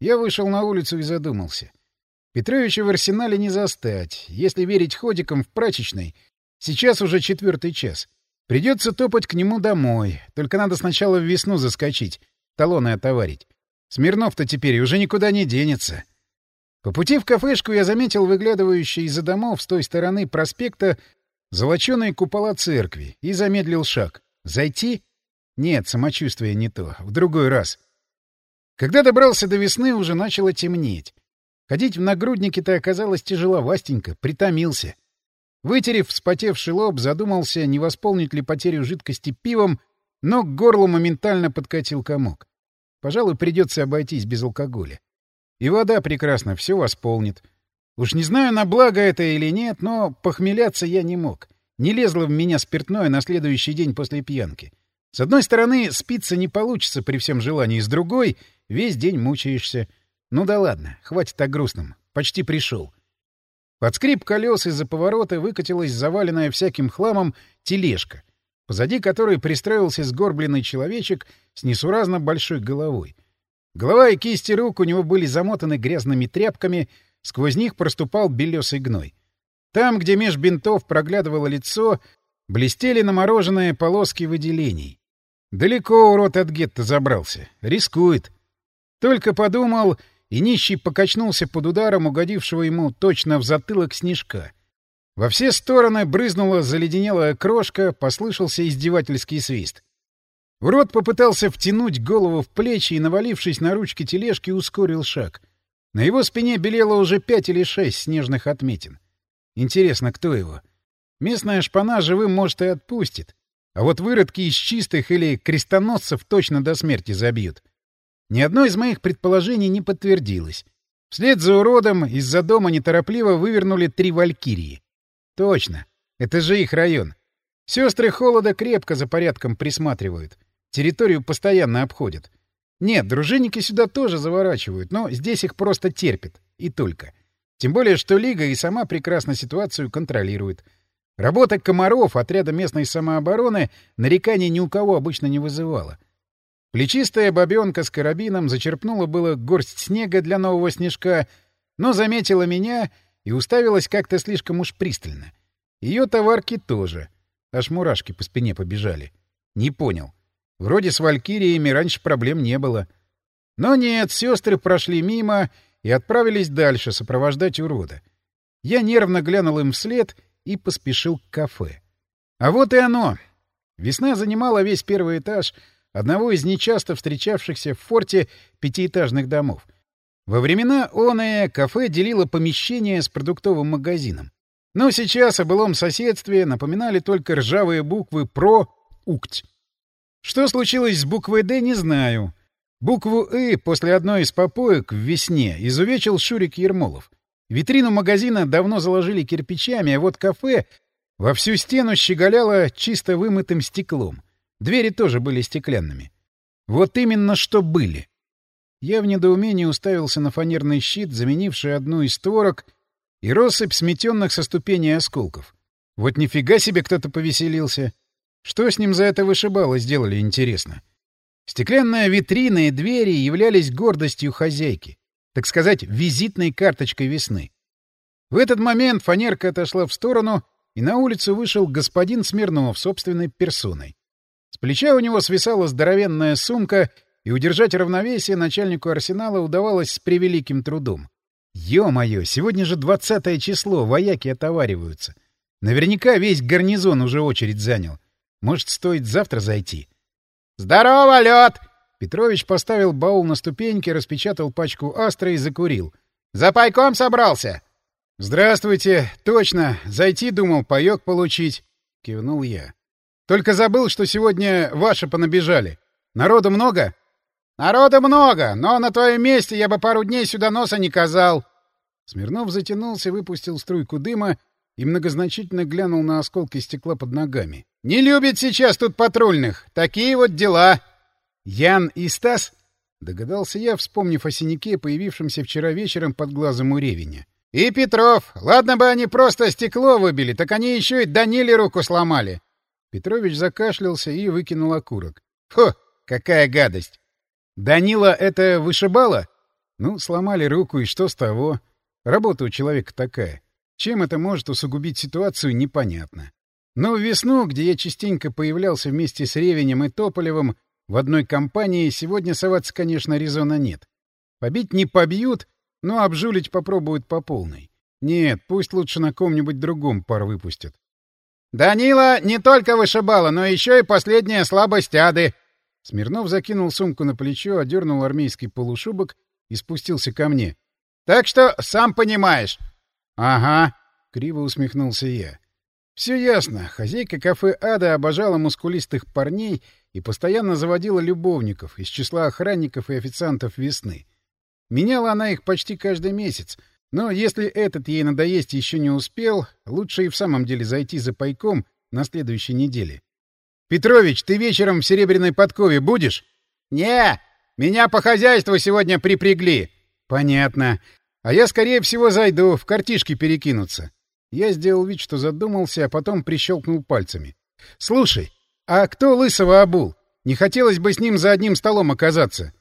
Я вышел на улицу и задумался. Петровича в арсенале не застать. Если верить ходикам в прачечной, сейчас уже четвертый час. Придется топать к нему домой. Только надо сначала в весну заскочить, талоны отоварить. Смирнов-то теперь уже никуда не денется. По пути в кафешку я заметил выглядывающие из-за домов с той стороны проспекта золоченые купола церкви и замедлил шаг. Зайти? Нет, самочувствие не то. В другой раз. Когда добрался до весны, уже начало темнеть. Ходить в нагруднике-то оказалось тяжеловастенько, притомился. Вытерев вспотевший лоб, задумался, не восполнить ли потерю жидкости пивом, но к горлу моментально подкатил комок. Пожалуй, придется обойтись без алкоголя. И вода прекрасно все восполнит. Уж не знаю, на благо это или нет, но похмеляться я не мог. Не лезло в меня спиртное на следующий день после пьянки. С одной стороны, спиться не получится при всем желании, с другой — весь день мучаешься — ну да ладно, хватит о грустном. Почти пришел. Под скрип колес из-за поворота выкатилась заваленная всяким хламом тележка, позади которой пристроился сгорбленный человечек с несуразно большой головой. Голова и кисти рук у него были замотаны грязными тряпками, сквозь них проступал белесый гной. Там, где меж бинтов проглядывало лицо, блестели намороженные полоски выделений. Далеко урод от гетто забрался. Рискует. Только подумал и нищий покачнулся под ударом угодившего ему точно в затылок снежка. Во все стороны брызнула заледенелая крошка, послышался издевательский свист. Урод попытался втянуть голову в плечи и, навалившись на ручки тележки, ускорил шаг. На его спине белело уже пять или шесть снежных отметин. Интересно, кто его? Местная шпана живым, может, и отпустит. А вот выродки из чистых или крестоносцев точно до смерти забьют. Ни одно из моих предположений не подтвердилось. Вслед за уродом из-за дома неторопливо вывернули три валькирии. Точно. Это же их район. Сестры холода крепко за порядком присматривают. Территорию постоянно обходят. Нет, дружинники сюда тоже заворачивают, но здесь их просто терпят. И только. Тем более, что Лига и сама прекрасно ситуацию контролирует. Работа комаров отряда местной самообороны нареканий ни у кого обычно не вызывала. — Плечистая бабенка с карабином зачерпнула было горсть снега для нового снежка, но заметила меня и уставилась как-то слишком уж пристально. Ее товарки тоже. Аж мурашки по спине побежали. Не понял. Вроде с валькириями раньше проблем не было. Но нет, сестры прошли мимо и отправились дальше сопровождать урода. Я нервно глянул им вслед и поспешил к кафе. А вот и оно. Весна занимала весь первый этаж — одного из нечасто встречавшихся в форте пятиэтажных домов. Во времена оное кафе делило помещение с продуктовым магазином. Но сейчас о былом соседстве напоминали только ржавые буквы «Про», «Укть». Что случилось с буквой «Д» не знаю. Букву «И» после одной из попоек в весне изувечил Шурик Ермолов. Витрину магазина давно заложили кирпичами, а вот кафе во всю стену щеголяло чисто вымытым стеклом — Двери тоже были стеклянными. Вот именно что были. Я в недоумении уставился на фанерный щит, заменивший одну из створок, и россыпь сметенных со ступеней осколков. Вот нифига себе кто-то повеселился. Что с ним за это вышибало сделали, интересно. Стеклянная витрина и двери являлись гордостью хозяйки, так сказать, визитной карточкой весны. В этот момент фанерка отошла в сторону, и на улицу вышел господин Смирнов собственной персоной. Плеча у него свисала здоровенная сумка, и удержать равновесие начальнику арсенала удавалось с превеликим трудом. Ё-моё, сегодня же двадцатое число, вояки отовариваются. Наверняка весь гарнизон уже очередь занял. Может, стоит завтра зайти? «Здорово, лед! Петрович поставил баул на ступеньки, распечатал пачку астра и закурил. «За пайком собрался?» «Здравствуйте. Точно. Зайти думал, паёк получить», — кивнул я. Только забыл, что сегодня ваши понабежали. Народу много? Народу много, но на твоем месте я бы пару дней сюда носа не казал. Смирнов затянулся, выпустил струйку дыма и многозначительно глянул на осколки стекла под ногами. Не любит сейчас тут патрульных. Такие вот дела. Ян и Стас? Догадался я, вспомнив о синяке, появившемся вчера вечером под глазом у ревеня. И Петров. Ладно бы они просто стекло выбили, так они еще и Даниле руку сломали. Петрович закашлялся и выкинул окурок. Фу, какая гадость! Данила это вышибала? Ну, сломали руку, и что с того? Работа у человека такая. Чем это может усугубить ситуацию, непонятно. Но в весну, где я частенько появлялся вместе с Ревенем и Тополевым в одной компании, сегодня соваться, конечно, резона нет. Побить не побьют, но обжулить попробуют по полной. Нет, пусть лучше на ком-нибудь другом пар выпустят. «Данила не только вышибала, но еще и последняя слабость ады!» Смирнов закинул сумку на плечо, одернул армейский полушубок и спустился ко мне. «Так что сам понимаешь». «Ага», — криво усмехнулся я. Все ясно. Хозяйка кафе «Ада» обожала мускулистых парней и постоянно заводила любовников из числа охранников и официантов весны. Меняла она их почти каждый месяц, но если этот ей надоесть еще не успел, лучше и в самом деле зайти за пайком на следующей неделе. «Петрович, ты вечером в Серебряной подкове будешь?» «Не, меня по хозяйству сегодня припрягли». «Понятно. А я, скорее всего, зайду, в картишки перекинуться». Я сделал вид, что задумался, а потом прищелкнул пальцами. «Слушай, а кто Лысого обул? Не хотелось бы с ним за одним столом оказаться».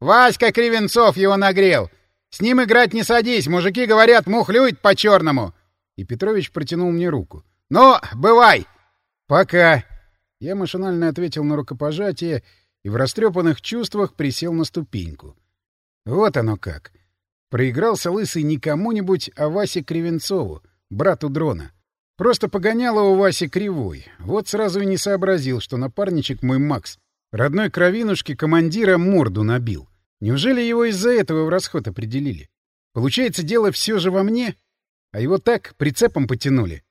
«Васька Кривенцов его нагрел. С ним играть не садись, мужики говорят, мухлюет по-черному». И Петрович протянул мне руку. «Ну, бывай!» «Пока!» Я машинально ответил на рукопожатие и в растрепанных чувствах присел на ступеньку. Вот оно как. Проигрался Лысый не кому-нибудь, а Васе Кривенцову, брату дрона. Просто погоняло у Васи кривой. Вот сразу и не сообразил, что напарничек мой Макс родной кровинушке командира морду набил. Неужели его из-за этого в расход определили? Получается, дело все же во мне? А его так прицепом потянули.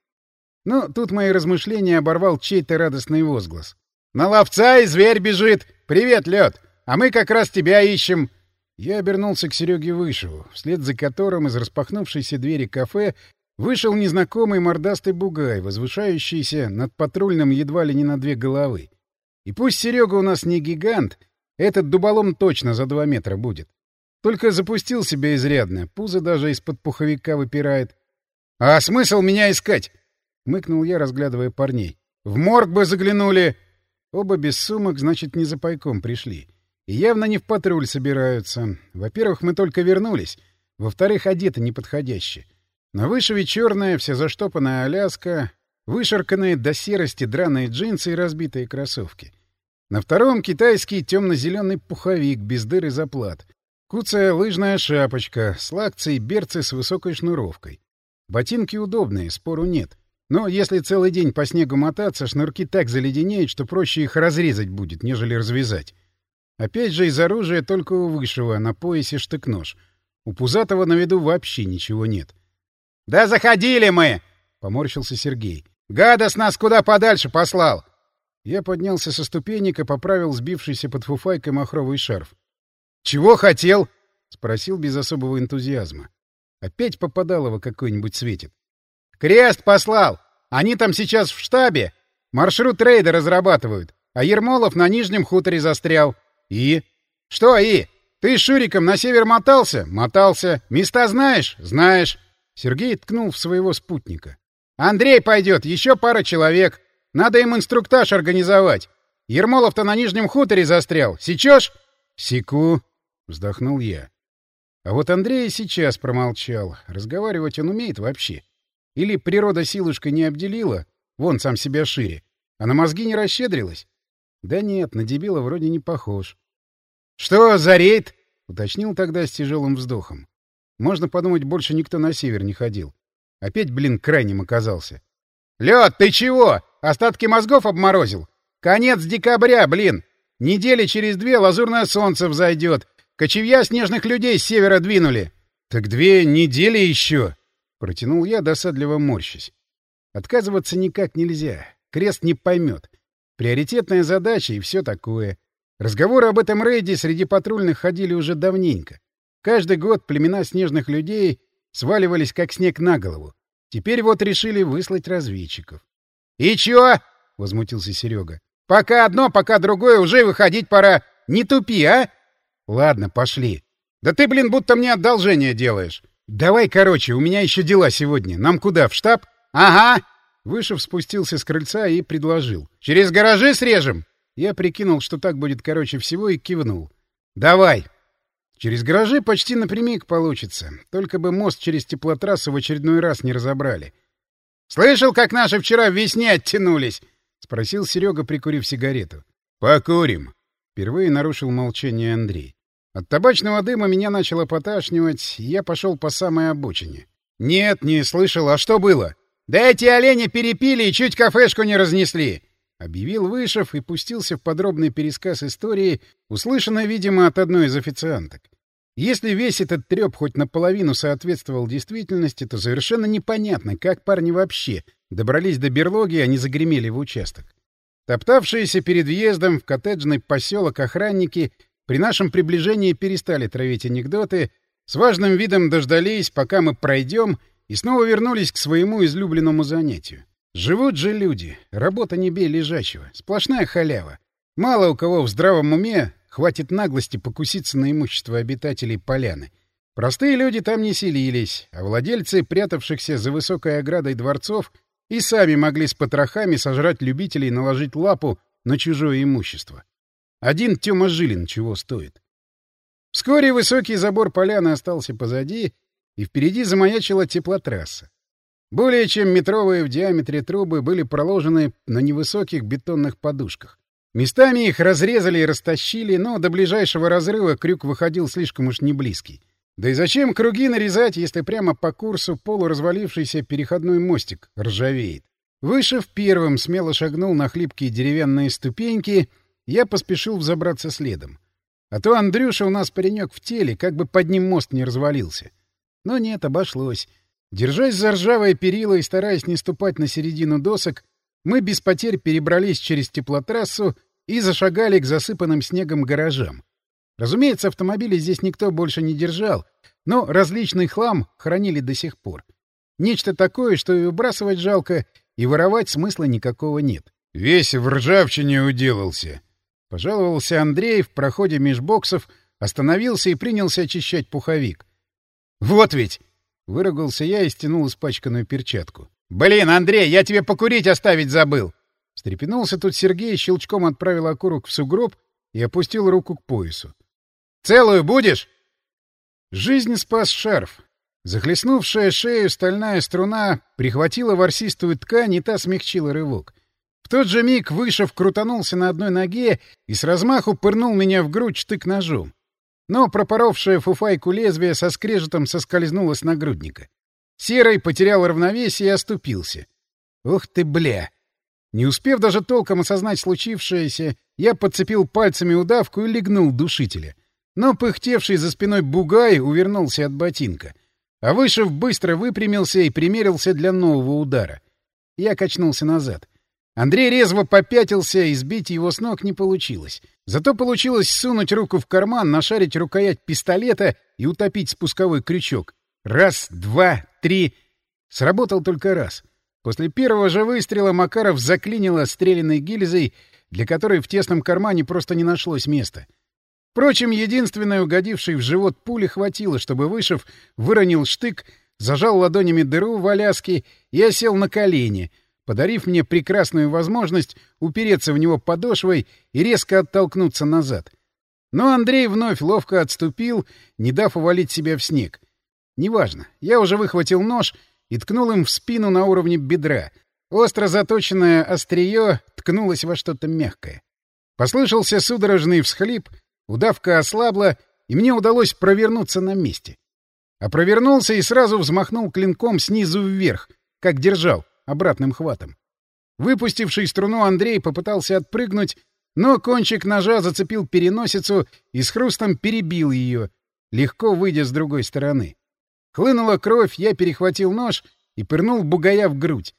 Но тут мои размышления оборвал чей-то радостный возглас. «На ловца и зверь бежит! Привет, лед! А мы как раз тебя ищем!» Я обернулся к Сереге Вышеву, вслед за которым из распахнувшейся двери кафе вышел незнакомый мордастый бугай, возвышающийся над патрульным едва ли не на две головы. И пусть Серега у нас не гигант, этот дуболом точно за два метра будет. Только запустил себя изрядно, пузо даже из-под пуховика выпирает. — А смысл меня искать? — мыкнул я, разглядывая парней. — В морг бы заглянули! Оба без сумок, значит, не за пайком пришли. И явно не в патруль собираются. Во-первых, мы только вернулись. Во-вторых, одеты неподходяще. На вышиве черная, вся заштопанная Аляска, вышарканные до серости драные джинсы и разбитые кроссовки. На втором — китайский темно-зеленый пуховик без дыр и заплат. Куцая лыжная шапочка, слакцы и берцы с высокой шнуровкой. Ботинки удобные, спору нет. Но если целый день по снегу мотаться, шнурки так заледенеют, что проще их разрезать будет, нежели развязать. Опять же, из оружия только у Высшего на поясе штык-нож. У Пузатого на виду вообще ничего нет. — Да заходили мы! — поморщился Сергей. — Гадос нас куда подальше послал! Я поднялся со ступенек и поправил сбившийся под фуфайкой махровый шарф. — Чего хотел? — спросил без особого энтузиазма. Опять попадалово какой-нибудь светит. — Крест послал! Они там сейчас в штабе. Маршрут рейда разрабатывают. А Ермолов на Нижнем хуторе застрял. И? Что и? Ты с Шуриком на север мотался? Мотался. Места знаешь? Знаешь. Сергей ткнул в своего спутника. Андрей пойдет, еще пара человек. Надо им инструктаж организовать. Ермолов-то на Нижнем хуторе застрял. Сечешь? Секу, вздохнул я. А вот Андрей сейчас промолчал. Разговаривать он умеет вообще. Или природа силушкой не обделила, вон сам себя шире, а на мозги не расщедрилась? Да нет, на дебила вроде не похож. — Что за рейд? — уточнил тогда с тяжелым вздохом. Можно подумать, больше никто на север не ходил. Опять, блин, крайним оказался. — Лед, ты чего? Остатки мозгов обморозил? Конец декабря, блин! Недели через две лазурное солнце взойдет. Кочевья снежных людей с севера двинули. — Так две недели еще! — протянул я, досадливо морщись. Отказываться никак нельзя. Крест не поймет. Приоритетная задача и все такое. Разговоры об этом рейде среди патрульных ходили уже давненько. Каждый год племена снежных людей сваливались как снег на голову. Теперь вот решили выслать разведчиков. — И чё? — возмутился Серега. — Пока одно, пока другое, уже выходить пора. Не тупи, а? — Ладно, пошли. — Да ты, блин, будто мне одолжение делаешь. — Давай, короче, у меня еще дела сегодня. Нам куда, в штаб? — Ага. Вышев спустился с крыльца и предложил. — Через гаражи срежем? Я прикинул, что так будет короче всего, и кивнул. — Давай. Через гаражи почти напрямик получится. Только бы мост через теплотрассу в очередной раз не разобрали. «Слышал, как наши вчера в весне оттянулись?» — спросил Серега, прикурив сигарету. «Покурим». Впервые нарушил молчание Андрей. От табачного дыма меня начало поташнивать, и я пошел по самой обочине. «Нет, не слышал. А что было?» «Да эти олени перепили и чуть кафешку не разнесли!» Объявил Вышев и пустился в подробный пересказ истории, услышанной, видимо, от одной из официанток. Если весь этот трёп хоть наполовину соответствовал действительности, то совершенно непонятно, как парни вообще добрались до берлоги, а не загремели в участок. Топтавшиеся перед въездом в коттеджный поселок охранники при нашем приближении перестали травить анекдоты, с важным видом дождались, пока мы пройдем, и снова вернулись к своему излюбленному занятию. Живут же люди, работа не бей лежачего, сплошная халява. Мало у кого в здравом уме хватит наглости покуситься на имущество обитателей поляны. Простые люди там не селились, а владельцы, прятавшихся за высокой оградой дворцов, и сами могли с потрохами сожрать любителей наложить лапу на чужое имущество. Один Тёма Жилин чего стоит. Вскоре высокий забор поляны остался позади, и впереди замаячила теплотрасса. Более чем метровые в диаметре трубы были проложены на невысоких бетонных подушках. Местами их разрезали и растащили, но до ближайшего разрыва крюк выходил слишком уж неблизкий. Да и зачем круги нарезать, если прямо по курсу полуразвалившийся переходной мостик ржавеет? Вышев первым смело шагнул на хлипкие деревянные ступеньки, я поспешил взобраться следом. А то Андрюша у нас паренек в теле, как бы под ним мост не развалился. Но нет, обошлось. Держась за ржавое перила и стараясь не ступать на середину досок, мы без потерь перебрались через теплотрассу и зашагали к засыпанным снегом гаражам. Разумеется, автомобили здесь никто больше не держал, но различный хлам хранили до сих пор. Нечто такое, что и выбрасывать жалко, и воровать смысла никакого нет. — Весь в ржавчине уделался, — пожаловался Андрей в проходе меж боксов, остановился и принялся очищать пуховик. — Вот ведь! Выругался я и стянул испачканную перчатку. «Блин, Андрей, я тебе покурить оставить забыл!» Встрепенулся тут Сергей, щелчком отправил окурок в сугроб и опустил руку к поясу. «Целую будешь?» Жизнь спас шарф. Захлестнувшая шею стальная струна прихватила ворсистую ткань, и та смягчила рывок. В тот же миг Вышев крутанулся на одной ноге и с размаху пырнул меня в грудь штык ножом но пропоровшая фуфайку лезвие со скрежетом соскользнуло с нагрудника. Серый потерял равновесие и оступился. Ух ты, бля! Не успев даже толком осознать случившееся, я подцепил пальцами удавку и легнул душителя. Но пыхтевший за спиной бугай увернулся от ботинка. А Вышев быстро выпрямился и примерился для нового удара. Я качнулся назад. Андрей резво попятился, и сбить его с ног не получилось. Зато получилось сунуть руку в карман, нашарить рукоять пистолета и утопить спусковой крючок. Раз, два, три. Сработал только раз. После первого же выстрела Макаров заклинило стрелянной гильзой, для которой в тесном кармане просто не нашлось места. Впрочем, единственной угодившей в живот пули хватило, чтобы Вышев выронил штык, зажал ладонями дыру в Аляске и осел на колени — подарив мне прекрасную возможность упереться в него подошвой и резко оттолкнуться назад. Но Андрей вновь ловко отступил, не дав увалить себя в снег. Неважно, я уже выхватил нож и ткнул им в спину на уровне бедра. Остро заточенное острие ткнулось во что-то мягкое. Послышался судорожный всхлип, удавка ослабла, и мне удалось провернуться на месте. А провернулся и сразу взмахнул клинком снизу вверх, как держал обратным хватом. Выпустивший струну Андрей попытался отпрыгнуть, но кончик ножа зацепил переносицу и с хрустом перебил ее, легко выйдя с другой стороны. Хлынула кровь, я перехватил нож и пырнул бугая в грудь.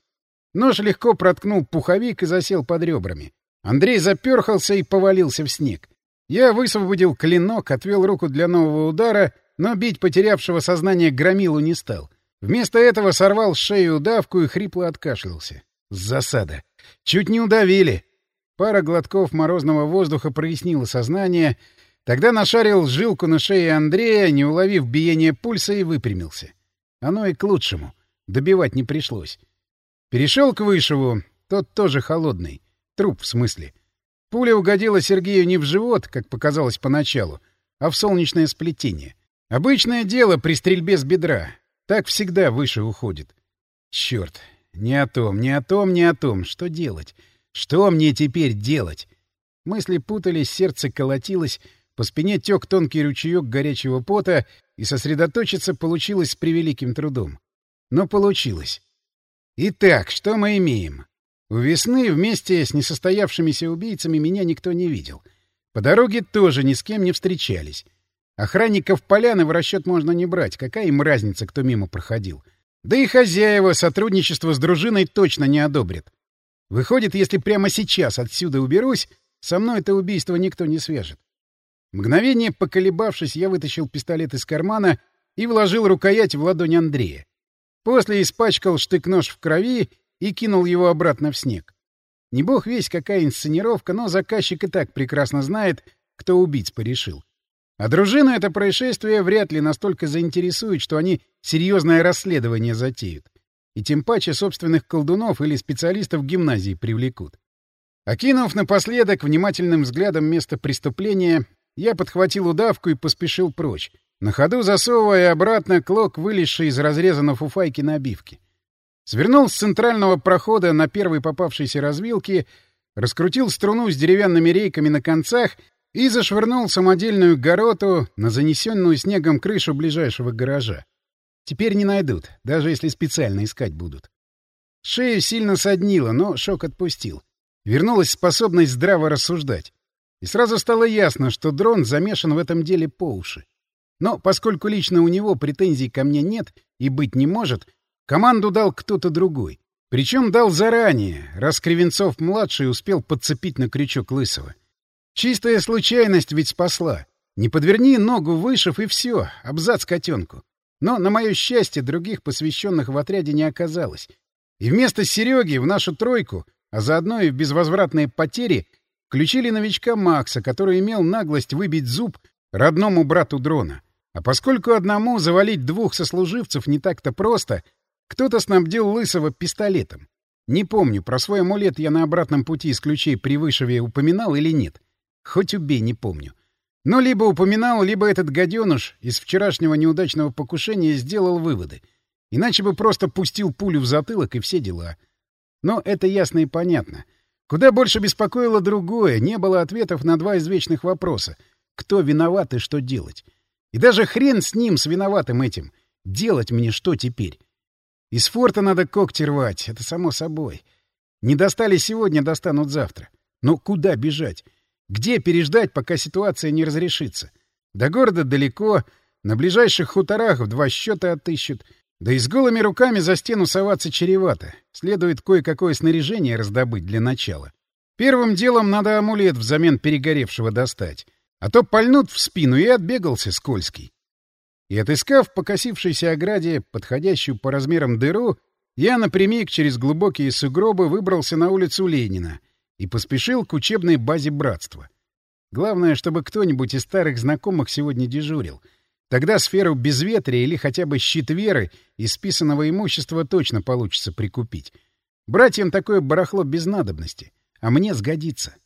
Нож легко проткнул пуховик и засел под ребрами. Андрей заперхался и повалился в снег. Я высвободил клинок, отвел руку для нового удара, но бить потерявшего сознание громилу не стал — Вместо этого сорвал с шеи удавку и хрипло откашлялся. Засада. Чуть не удавили. Пара глотков морозного воздуха прояснила сознание. Тогда нашарил жилку на шее Андрея, не уловив биение пульса, и выпрямился. Оно и к лучшему. Добивать не пришлось. Перешел к Вышеву. Тот тоже холодный. Труп, в смысле. Пуля угодила Сергею не в живот, как показалось поначалу, а в солнечное сплетение. Обычное дело при стрельбе с бедра. Так всегда выше уходит. Черт, не о том, не о том, не о том. Что делать? Что мне теперь делать? Мысли путались, сердце колотилось, по спине тек тонкий ручеек горячего пота, и сосредоточиться получилось с превеликим трудом. Но получилось. Итак, что мы имеем? У весны вместе с несостоявшимися убийцами меня никто не видел. По дороге тоже ни с кем не встречались. Охранников поляны в расчет можно не брать, какая им разница, кто мимо проходил. Да и хозяева сотрудничество с дружиной точно не одобрят. Выходит, если прямо сейчас отсюда уберусь, со мной это убийство никто не свяжет. Мгновение поколебавшись, я вытащил пистолет из кармана и вложил рукоять в ладонь Андрея. После испачкал штык-нож в крови и кинул его обратно в снег. Не бог весь какая инсценировка, но заказчик и так прекрасно знает, кто убийц порешил. А дружину это происшествие вряд ли настолько заинтересует, что они серьезное расследование затеют. И тем паче собственных колдунов или специалистов гимназии привлекут. Окинув напоследок внимательным взглядом место преступления, я подхватил удавку и поспешил прочь, на ходу засовывая обратно клок, вылезший из разреза на фуфайке набивки. Свернул с центрального прохода на первой попавшейся развилке, раскрутил струну с деревянными рейками на концах и зашвырнул самодельную гороту на занесенную снегом крышу ближайшего гаража. Теперь не найдут, даже если специально искать будут. Шею сильно соднило, но шок отпустил. Вернулась способность здраво рассуждать. И сразу стало ясно, что дрон замешан в этом деле по уши. Но поскольку лично у него претензий ко мне нет и быть не может, Команду дал кто-то другой. Причем дал заранее, раз Кривенцов-младший успел подцепить на крючок Лысого. Чистая случайность ведь спасла. Не подверни ногу, вышив, и все, абзац котенку. Но, на мое счастье, других посвященных в отряде не оказалось. И вместо Сереги в нашу тройку, а заодно и в безвозвратные потери, включили новичка Макса, который имел наглость выбить зуб родному брату дрона. А поскольку одному завалить двух сослуживцев не так-то просто, кто-то снабдил Лысого пистолетом. Не помню, про свой амулет я на обратном пути из ключей при Вышеве упоминал или нет. Хоть убей, не помню. Но либо упоминал, либо этот гаденыш из вчерашнего неудачного покушения сделал выводы. Иначе бы просто пустил пулю в затылок и все дела. Но это ясно и понятно. Куда больше беспокоило другое, не было ответов на два извечных вопроса. Кто виноват и что делать? И даже хрен с ним, с виноватым этим. Делать мне что теперь? Из форта надо когти рвать, это само собой. Не достали сегодня, достанут завтра. Но куда бежать? Где переждать, пока ситуация не разрешится? До города далеко, на ближайших хуторах в два счета отыщут. Да и с голыми руками за стену соваться чревато. Следует кое-какое снаряжение раздобыть для начала. Первым делом надо амулет взамен перегоревшего достать. А то пальнут в спину и отбегался скользкий. И, отыскав покосившейся ограде, подходящую по размерам дыру, я напрямик через глубокие сугробы выбрался на улицу Ленина и поспешил к учебной базе братства. Главное, чтобы кто-нибудь из старых знакомых сегодня дежурил. Тогда сферу безветрия или хотя бы щит веры из списанного имущества точно получится прикупить. Братьям такое барахло без надобности, а мне сгодится.